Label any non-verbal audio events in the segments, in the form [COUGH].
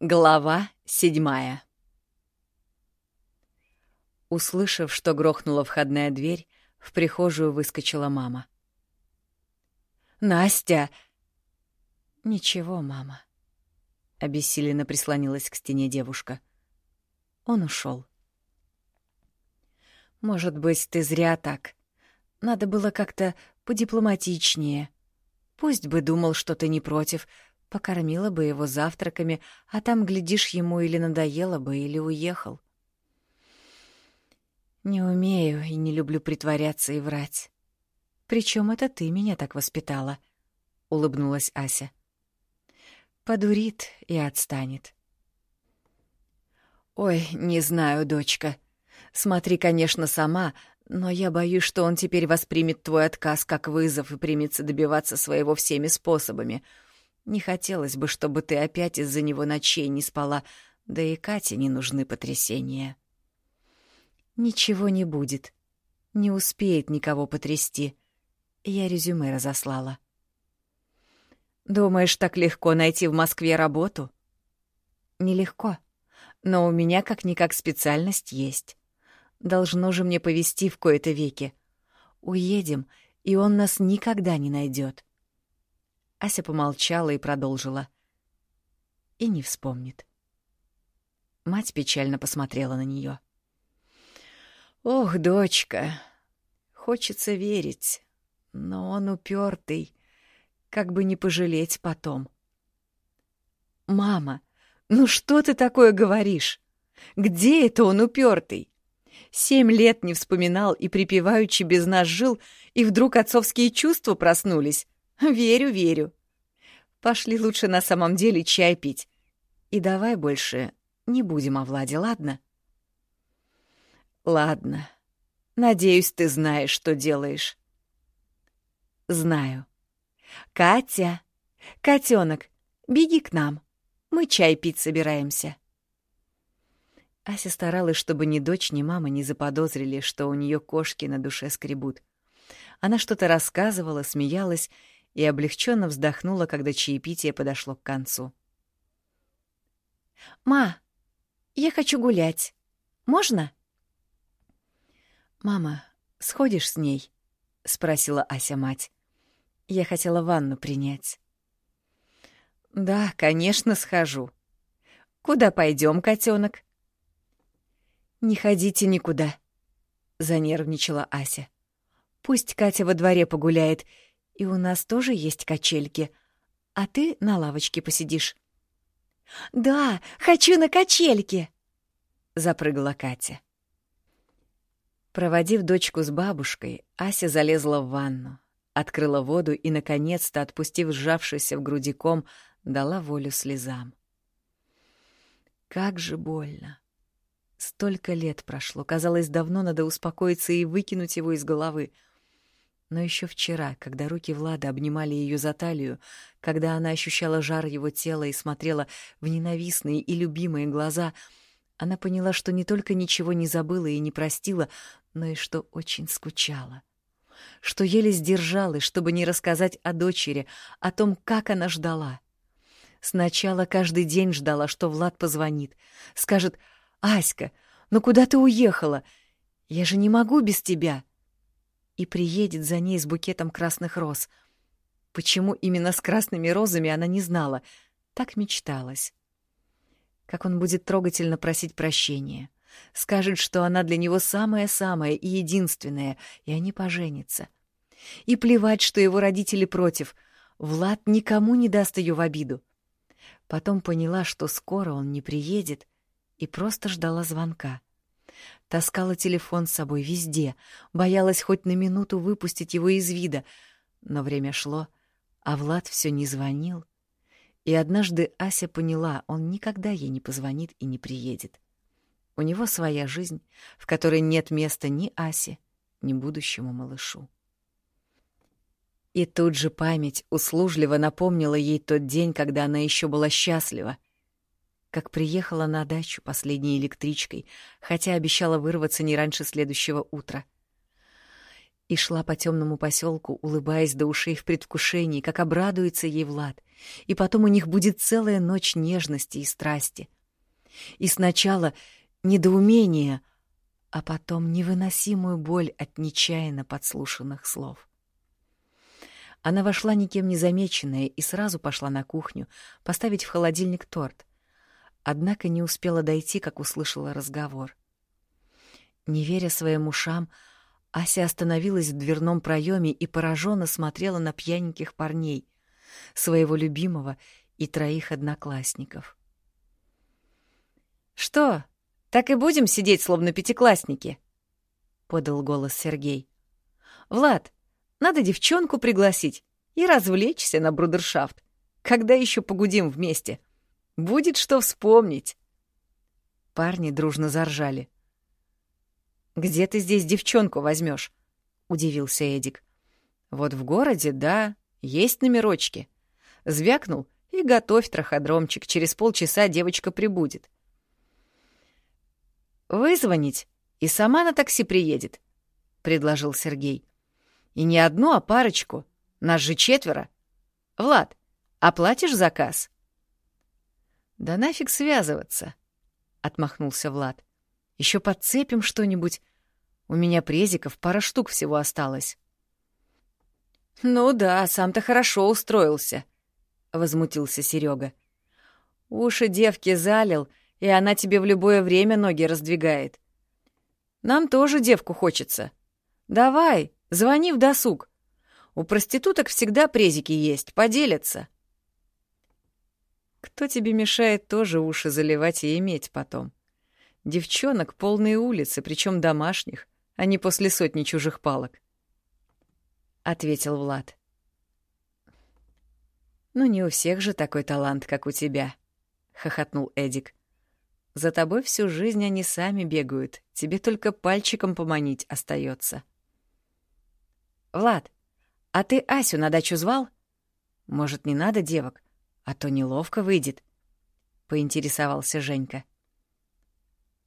Глава седьмая Услышав, что грохнула входная дверь, в прихожую выскочила мама. «Настя!» «Ничего, мама», — обессиленно прислонилась к стене девушка. Он ушел. «Может быть, ты зря так. Надо было как-то подипломатичнее. Пусть бы думал, что ты не против, покормила бы его завтраками, а там, глядишь, ему или надоело бы, или уехал. Не умею и не люблю притворяться и врать. Причем это ты меня так воспитала, — улыбнулась Ася. Подурит и отстанет. Ой, не знаю, дочка. Смотри, конечно, сама, но я боюсь, что он теперь воспримет твой отказ как вызов и примется добиваться своего всеми способами. Не хотелось бы, чтобы ты опять из-за него ночей не спала, да и Кате не нужны потрясения. Ничего не будет. Не успеет никого потрясти. Я резюме разослала. Думаешь, так легко найти в Москве работу? Нелегко. Но у меня как-никак специальность есть. Должно же мне повести в кои-то веки. Уедем, и он нас никогда не найдет. Ася помолчала и продолжила. И не вспомнит. Мать печально посмотрела на нее. «Ох, дочка, хочется верить, но он упертый, как бы не пожалеть потом». «Мама, ну что ты такое говоришь? Где это он упертый? Семь лет не вспоминал и припеваючи без нас жил, и вдруг отцовские чувства проснулись. [LAUGHS] Верю, верю. Пошли лучше на самом деле чай пить. И давай больше не будем о Владе, ладно? Ладно. Надеюсь, ты знаешь, что делаешь. Знаю. Катя, котенок, беги к нам. Мы чай пить собираемся. Ася старалась, чтобы ни дочь, ни мама не заподозрили, что у нее кошки на душе скребут. Она что-то рассказывала, смеялась и облегченно вздохнула, когда чаепитие подошло к концу. «Ма, я хочу гулять. Можно?» «Мама, сходишь с ней?» — спросила Ася мать. «Я хотела ванну принять». «Да, конечно, схожу. Куда пойдем, котенок? «Не ходите никуда», — занервничала Ася. «Пусть Катя во дворе погуляет, и у нас тоже есть качельки, а ты на лавочке посидишь». «Да, хочу на качельке!» — запрыгала Катя. Проводив дочку с бабушкой, Ася залезла в ванну, открыла воду и, наконец-то, отпустив сжавшийся в груди ком, дала волю слезам. Как же больно! Столько лет прошло, казалось, давно надо успокоиться и выкинуть его из головы. Но еще вчера, когда руки Влада обнимали ее за талию, когда она ощущала жар его тела и смотрела в ненавистные и любимые глаза, она поняла, что не только ничего не забыла и не простила, но и что очень скучала. Что еле сдержалась, чтобы не рассказать о дочери, о том, как она ждала. Сначала каждый день ждала, что Влад позвонит, скажет — «Аська, ну куда ты уехала? Я же не могу без тебя!» И приедет за ней с букетом красных роз. Почему именно с красными розами она не знала, так мечталась. Как он будет трогательно просить прощения. Скажет, что она для него самая-самая и единственная, и они поженятся. И плевать, что его родители против. Влад никому не даст ее в обиду. Потом поняла, что скоро он не приедет, и просто ждала звонка. Таскала телефон с собой везде, боялась хоть на минуту выпустить его из вида, но время шло, а Влад все не звонил. И однажды Ася поняла, он никогда ей не позвонит и не приедет. У него своя жизнь, в которой нет места ни Асе, ни будущему малышу. И тут же память услужливо напомнила ей тот день, когда она еще была счастлива, как приехала на дачу последней электричкой, хотя обещала вырваться не раньше следующего утра. И шла по темному поселку, улыбаясь до ушей в предвкушении, как обрадуется ей Влад. И потом у них будет целая ночь нежности и страсти. И сначала недоумение, а потом невыносимую боль от нечаянно подслушанных слов. Она вошла никем не замеченная и сразу пошла на кухню поставить в холодильник торт. Однако не успела дойти, как услышала разговор. Не веря своим ушам, Ася остановилась в дверном проеме и пораженно смотрела на пьяненьких парней, своего любимого и троих одноклассников. «Что, так и будем сидеть, словно пятиклассники?» — подал голос Сергей. «Влад, надо девчонку пригласить и развлечься на брудершафт. Когда еще погудим вместе? Будет что вспомнить». Парни дружно заржали. «Где ты здесь девчонку возьмешь? удивился Эдик. «Вот в городе, да, есть номерочки. Звякнул и готовь траходромчик, через полчаса девочка прибудет». «Вызвонить, и сама на такси приедет», — предложил Сергей. «И не одну, а парочку. Нас же четверо. Влад, оплатишь заказ?» «Да нафиг связываться», — отмахнулся Влад. Еще подцепим что-нибудь. У меня презиков пара штук всего осталось. Ну да, сам-то хорошо устроился, возмутился Серега. Уши девки залил, и она тебе в любое время ноги раздвигает. Нам тоже девку хочется. Давай, звони в досуг. У проституток всегда презики есть, поделятся. Кто тебе мешает тоже уши заливать и иметь потом? Девчонок полные улицы, причем домашних, а не после сотни чужих палок. Ответил Влад. «Ну не у всех же такой талант, как у тебя», — хохотнул Эдик. «За тобой всю жизнь они сами бегают, тебе только пальчиком поманить остается. «Влад, а ты Асю на дачу звал? Может, не надо девок, а то неловко выйдет», — поинтересовался Женька. —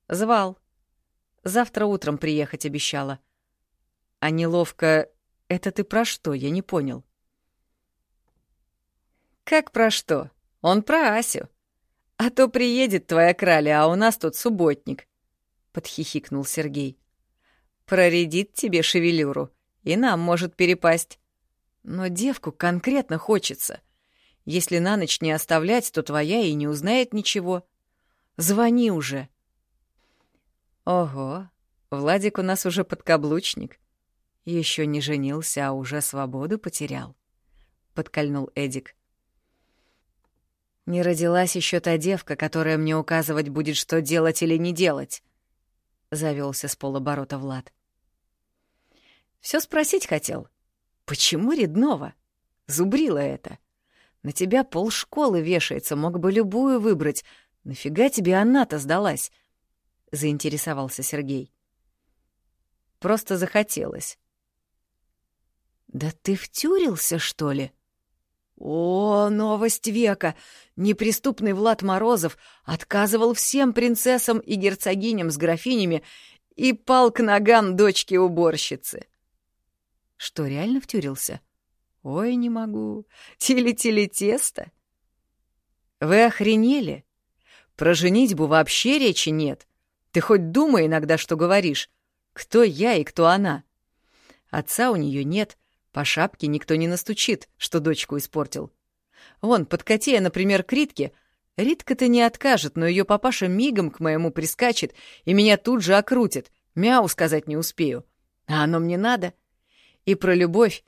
Звал. Завтра утром приехать обещала. А неловко... Это ты про что? Я не понял. Как про что? Он про Асю. А то приедет твоя краля, а у нас тут субботник. Подхихикнул Сергей. Проредит тебе шевелюру, и нам может перепасть. Но девку конкретно хочется. Если на ночь не оставлять, то твоя и не узнает ничего. Звони уже. Ого, Владик у нас уже подкаблучник. Еще не женился, а уже свободу потерял. Подкольнул Эдик. Не родилась еще та девка, которая мне указывать будет, что делать или не делать. Завелся с полоборота Влад. Все спросить хотел. Почему Реднова? Зубрила это. На тебя полшколы вешается, мог бы любую выбрать. Нафига тебе она-то сдалась? — заинтересовался Сергей. «Просто захотелось». «Да ты втюрился, что ли?» «О, новость века! Неприступный Влад Морозов отказывал всем принцессам и герцогиням с графинями и пал к ногам дочки уборщицы». «Что, реально втюрился?» «Ой, не могу. Тили-тили-тесто». «Вы охренели? Про женитьбу вообще речи нет. Ты хоть думай иногда, что говоришь. Кто я и кто она? Отца у нее нет, по шапке никто не настучит, что дочку испортил. Вон, подкати я, например, к Ритке. Ритка-то не откажет, но ее папаша мигом к моему прискачет и меня тут же окрутит. Мяу сказать не успею. А оно мне надо. И про любовь.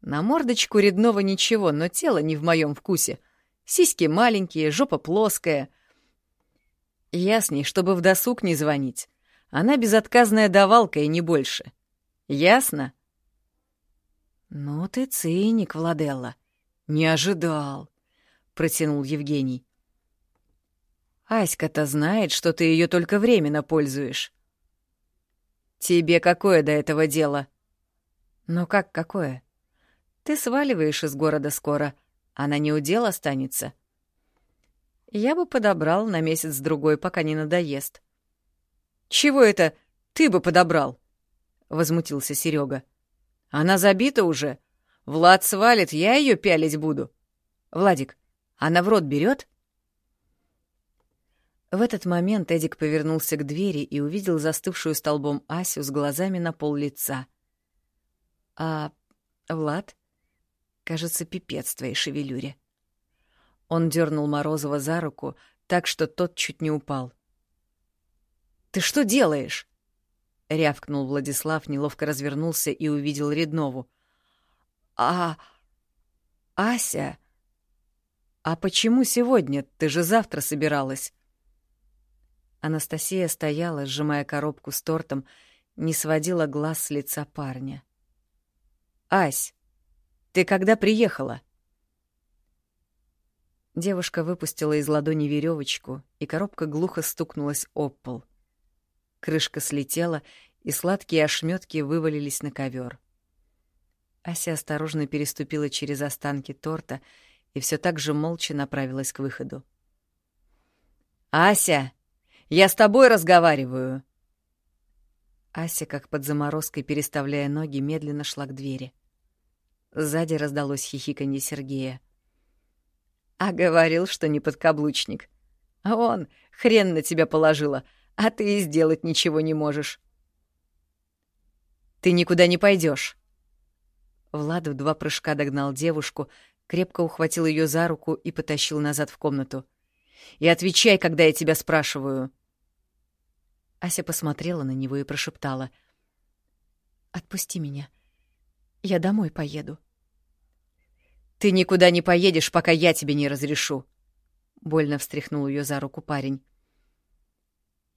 На мордочку Редного ничего, но тело не в моем вкусе. Сиськи маленькие, жопа плоская — я с ней, чтобы в досуг не звонить. Она безотказная давалка и не больше. Ясно? Ну ты циник, Владелла. Не ожидал, протянул Евгений. Аська-то знает, что ты ее только временно пользуешь. Тебе какое до этого дело? Ну как какое? Ты сваливаешь из города скоро, она не у дел останется. Я бы подобрал на месяц-другой, пока не надоест. «Чего это ты бы подобрал?» — возмутился Серега. Она забита уже. Влад свалит, я ее пялить буду. Владик, она в рот берет? В этот момент Эдик повернулся к двери и увидел застывшую столбом Асю с глазами на пол лица. А Влад? Кажется, пипец твоей шевелюре. Он дернул Морозова за руку, так что тот чуть не упал. «Ты что делаешь?» — рявкнул Владислав, неловко развернулся и увидел Реднову. «А... Ася... А почему сегодня? Ты же завтра собиралась?» Анастасия стояла, сжимая коробку с тортом, не сводила глаз с лица парня. «Ась, ты когда приехала?» Девушка выпустила из ладони веревочку, и коробка глухо стукнулась об пол. Крышка слетела, и сладкие ошметки вывалились на ковер. Ася осторожно переступила через останки торта и все так же молча направилась к выходу. «Ася, я с тобой разговариваю!» Ася, как под заморозкой переставляя ноги, медленно шла к двери. Сзади раздалось хихиканье Сергея. «А говорил, что не подкаблучник. А он хрен на тебя положила, а ты и сделать ничего не можешь». «Ты никуда не пойдешь. Влад в два прыжка догнал девушку, крепко ухватил ее за руку и потащил назад в комнату. «И отвечай, когда я тебя спрашиваю!» Ася посмотрела на него и прошептала. «Отпусти меня. Я домой поеду». «Ты никуда не поедешь, пока я тебе не разрешу!» Больно встряхнул ее за руку парень.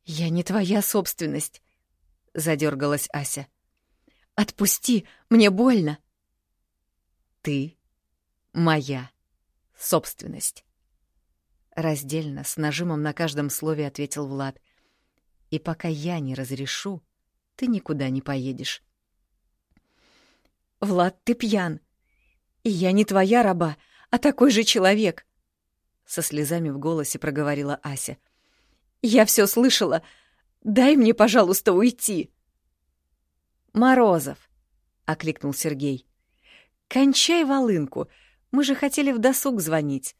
«Я не твоя собственность», — задергалась Ася. «Отпусти, мне больно». «Ты моя собственность». Раздельно, с нажимом на каждом слове ответил Влад. «И пока я не разрешу, ты никуда не поедешь». «Влад, ты пьян. И я не твоя раба, а такой же человек», — со слезами в голосе проговорила Ася. «Я все слышала. Дай мне, пожалуйста, уйти». «Морозов», — окликнул Сергей. «Кончай волынку. Мы же хотели в досуг звонить.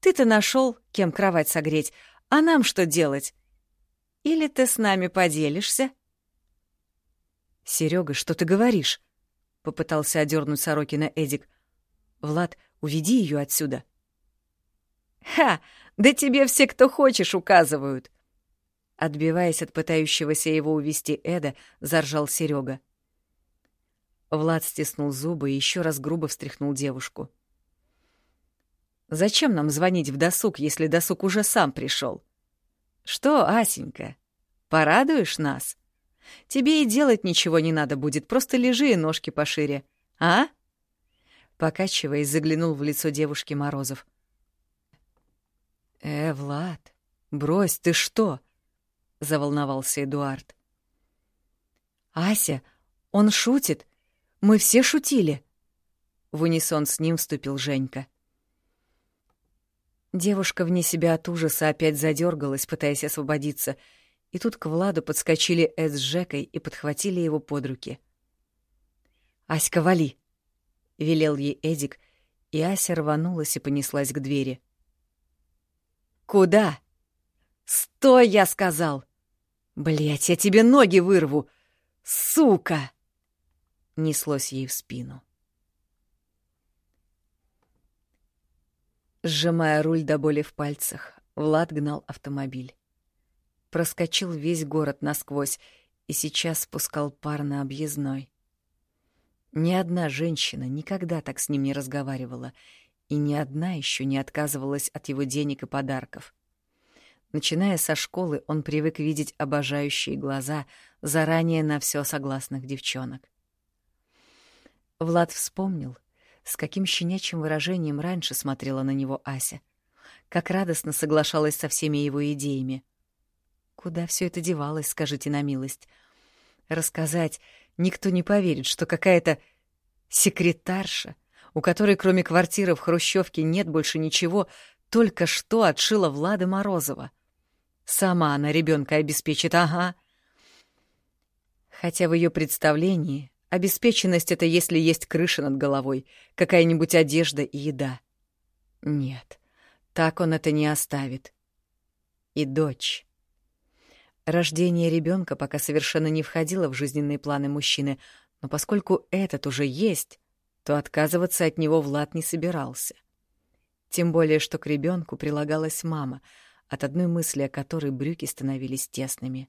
Ты-то нашел, кем кровать согреть, а нам что делать? Или ты с нами поделишься?» Серега, что ты говоришь?» — попытался одернуть Сорокина Эдик. «Влад, уведи ее отсюда». «Ха! Да тебе все, кто хочешь, указывают!» Отбиваясь от пытающегося его увести Эда, заржал Серега. Влад стиснул зубы и еще раз грубо встряхнул девушку. «Зачем нам звонить в досуг, если досуг уже сам пришел? Что, Асенька, порадуешь нас? Тебе и делать ничего не надо будет, просто лежи и ножки пошире, а?» Покачиваясь, заглянул в лицо девушки Морозов. «Э, Влад, брось, ты что?» — заволновался Эдуард. «Ася, он шутит. Мы все шутили. В унисон с ним вступил Женька. Девушка вне себя от ужаса опять задергалась, пытаясь освободиться, и тут к Владу подскочили Эд с Жекой и подхватили его под руки. «Аська, вали!» — велел ей Эдик, и Ася рванулась и понеслась к двери. «Куда?» «Стой, я сказал!» «Блядь, я тебе ноги вырву! Сука!» неслось ей в спину. Сжимая руль до боли в пальцах, Влад гнал автомобиль. Проскочил весь город насквозь и сейчас спускал пар на объездной. Ни одна женщина никогда так с ним не разговаривала, и ни одна еще не отказывалась от его денег и подарков. Начиная со школы, он привык видеть обожающие глаза заранее на все согласных девчонок. Влад вспомнил, с каким щенячьим выражением раньше смотрела на него Ася, как радостно соглашалась со всеми его идеями. Куда все это девалось, скажите на милость? Рассказать никто не поверит, что какая-то секретарша, у которой кроме квартиры в Хрущевке нет больше ничего, только что отшила Влада Морозова. Сама она ребенка обеспечит, ага. Хотя в ее представлении Обеспеченность — это если есть крыша над головой, какая-нибудь одежда и еда. Нет, так он это не оставит. И дочь. Рождение ребенка пока совершенно не входило в жизненные планы мужчины, но поскольку этот уже есть, то отказываться от него Влад не собирался. Тем более, что к ребенку прилагалась мама, от одной мысли о которой брюки становились тесными.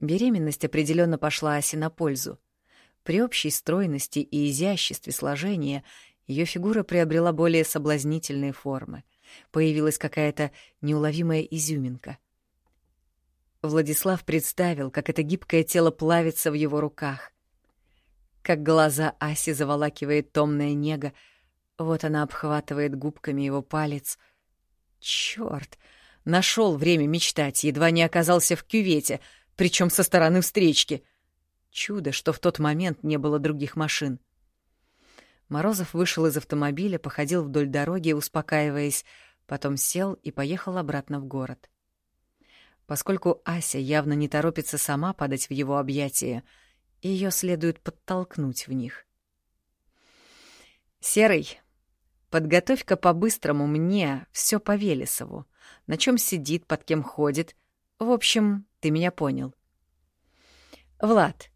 Беременность определенно пошла Асе на пользу. При общей стройности и изяществе сложения ее фигура приобрела более соблазнительные формы. Появилась какая-то неуловимая изюминка. Владислав представил, как это гибкое тело плавится в его руках, как глаза Аси заволакивает томная нега, вот она обхватывает губками его палец. Чёрт! Нашел время мечтать, едва не оказался в кювете, причем со стороны встречки — Чудо, что в тот момент не было других машин. Морозов вышел из автомобиля, походил вдоль дороги, успокаиваясь, потом сел и поехал обратно в город. Поскольку Ася явно не торопится сама падать в его объятия, ее следует подтолкнуть в них. «Серый, подготовь-ка по-быстрому мне все по Велесову. На чем сидит, под кем ходит. В общем, ты меня понял». «Влад,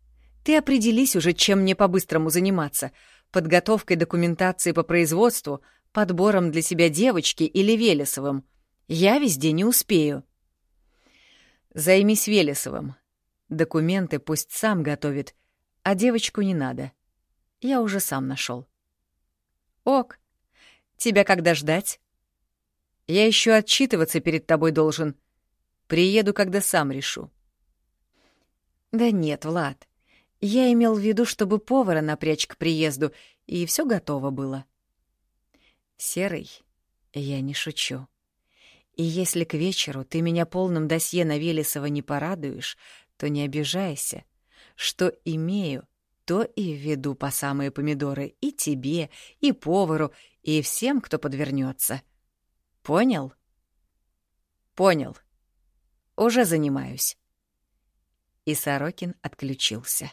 ты определись уже, чем мне по-быстрому заниматься. Подготовкой документации по производству, подбором для себя девочки или Велесовым. Я везде не успею. Займись Велесовым. Документы пусть сам готовит, а девочку не надо. Я уже сам нашел. Ок. Тебя когда ждать? Я еще отчитываться перед тобой должен. Приеду, когда сам решу. Да нет, Влад. Я имел в виду, чтобы повара напрячь к приезду, и все готово было. Серый, я не шучу. И если к вечеру ты меня полным досье на Велесова не порадуешь, то не обижайся. Что имею, то и введу по самые помидоры и тебе, и повару, и всем, кто подвернется. Понял? Понял. Уже занимаюсь. И Сорокин отключился.